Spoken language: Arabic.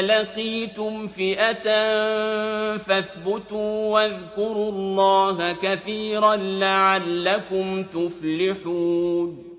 لَقِيتُمْ فِئَةً فَاثْبُتُوا وَاذْكُرُوا اللَّهَ كَثِيرًا لَّعَلَّكُمْ تُفْلِحُونَ